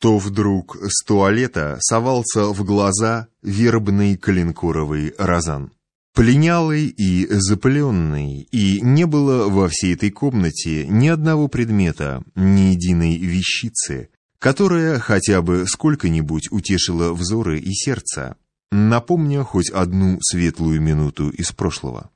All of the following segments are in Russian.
то вдруг с туалета совался в глаза вербный калинкоровый розан. Пленялый и запыленный, и не было во всей этой комнате ни одного предмета, ни единой вещицы, которая хотя бы сколько-нибудь утешила взоры и сердце, напомня хоть одну светлую минуту из прошлого.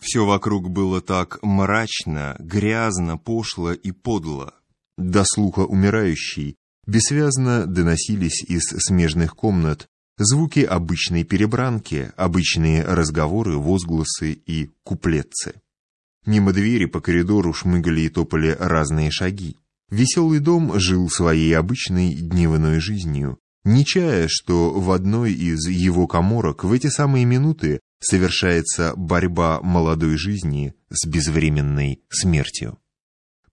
Все вокруг было так мрачно, грязно, пошло и подло. До слуха умирающей бессвязно доносились из смежных комнат звуки обычной перебранки, обычные разговоры, возгласы и куплетцы. Мимо двери по коридору шмыгали и топали разные шаги. Веселый дом жил своей обычной дневной жизнью, не чая, что в одной из его коморок в эти самые минуты совершается борьба молодой жизни с безвременной смертью.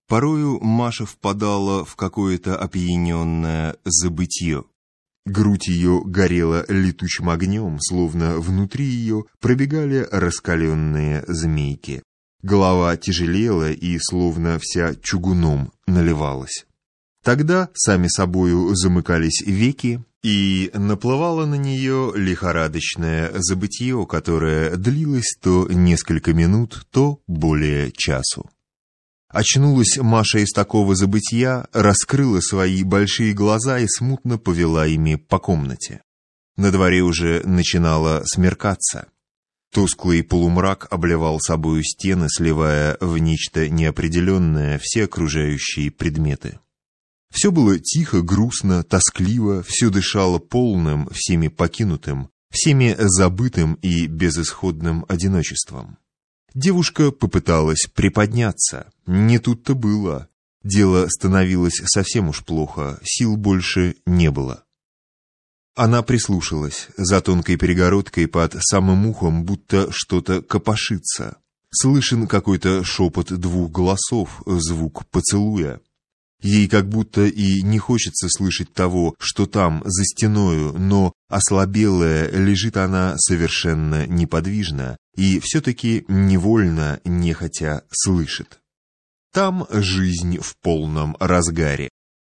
Порою Маша впадала в какое-то опьяненное забытье. Грудь ее горела летучим огнем, словно внутри ее пробегали раскаленные змейки. Голова тяжелела и словно вся чугуном наливалась. Тогда сами собою замыкались веки, и наплывало на нее лихорадочное забытье, которое длилось то несколько минут, то более часу. Очнулась Маша из такого забытья, раскрыла свои большие глаза и смутно повела ими по комнате. На дворе уже начинало смеркаться. Тусклый полумрак обливал собою стены, сливая в нечто неопределенное все окружающие предметы. Все было тихо, грустно, тоскливо, все дышало полным, всеми покинутым, всеми забытым и безысходным одиночеством. Девушка попыталась приподняться. Не тут-то было. Дело становилось совсем уж плохо, сил больше не было. Она прислушалась. За тонкой перегородкой под самым ухом будто что-то копошится. Слышен какой-то шепот двух голосов, звук поцелуя. Ей как будто и не хочется слышать того, что там, за стеною, но ослабелая лежит она совершенно неподвижно и все-таки невольно, нехотя, слышит. Там жизнь в полном разгаре,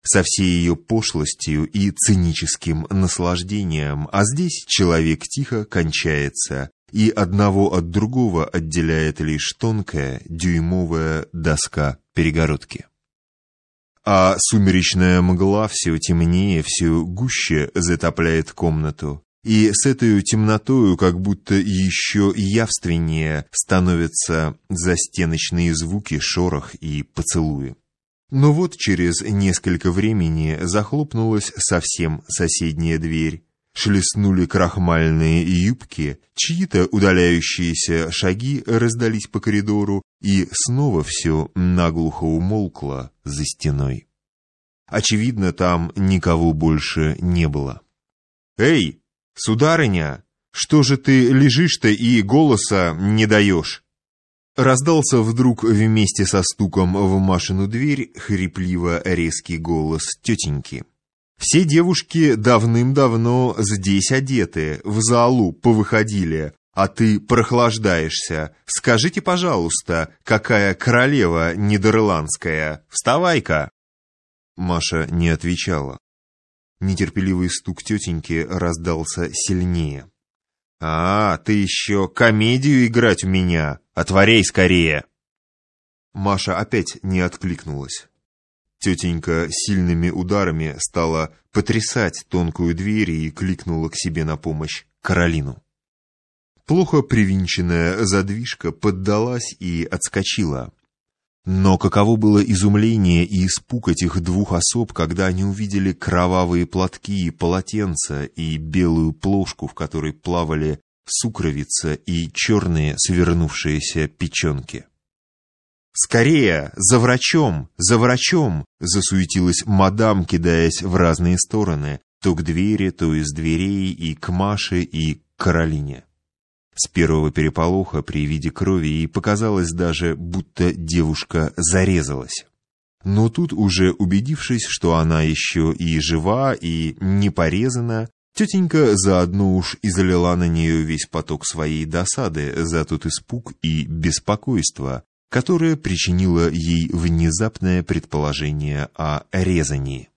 со всей ее пошлостью и циническим наслаждением, а здесь человек тихо кончается, и одного от другого отделяет лишь тонкая дюймовая доска перегородки. А сумеречная мгла все темнее, все гуще затопляет комнату. И с этой темнотою как будто еще явственнее становятся застеночные звуки, шорох и поцелуи. Но вот через несколько времени захлопнулась совсем соседняя дверь. Шлеснули крахмальные юбки, чьи-то удаляющиеся шаги раздались по коридору, и снова все наглухо умолкло за стеной. Очевидно, там никого больше не было. «Эй, сударыня, что же ты лежишь-то и голоса не даешь?» Раздался вдруг вместе со стуком в Машину дверь хрипливо резкий голос тетеньки. Все девушки давным-давно здесь одеты, в залу повыходили, а ты прохлаждаешься. Скажите, пожалуйста, какая королева нидерландская? Вставай-ка!» Маша не отвечала. Нетерпеливый стук тетеньки раздался сильнее. «А, ты еще комедию играть у меня? Отворей скорее!» Маша опять не откликнулась. Тетенька сильными ударами стала потрясать тонкую дверь и кликнула к себе на помощь Каролину. Плохо привинченная задвижка поддалась и отскочила. Но каково было изумление и испуг этих двух особ, когда они увидели кровавые платки, полотенца и белую плошку, в которой плавали сукровица и черные свернувшиеся печенки. «Скорее! За врачом! За врачом!» засуетилась мадам, кидаясь в разные стороны, то к двери, то из дверей, и к Маше, и к Каролине. С первого переполоха при виде крови ей показалось даже, будто девушка зарезалась. Но тут, уже убедившись, что она еще и жива, и не порезана, тетенька заодно уж и залила на нее весь поток своей досады за тот испуг и беспокойство, которое причинило ей внезапное предположение о резании.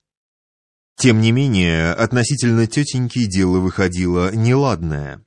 Тем не менее, относительно тетеньки дело выходило неладное.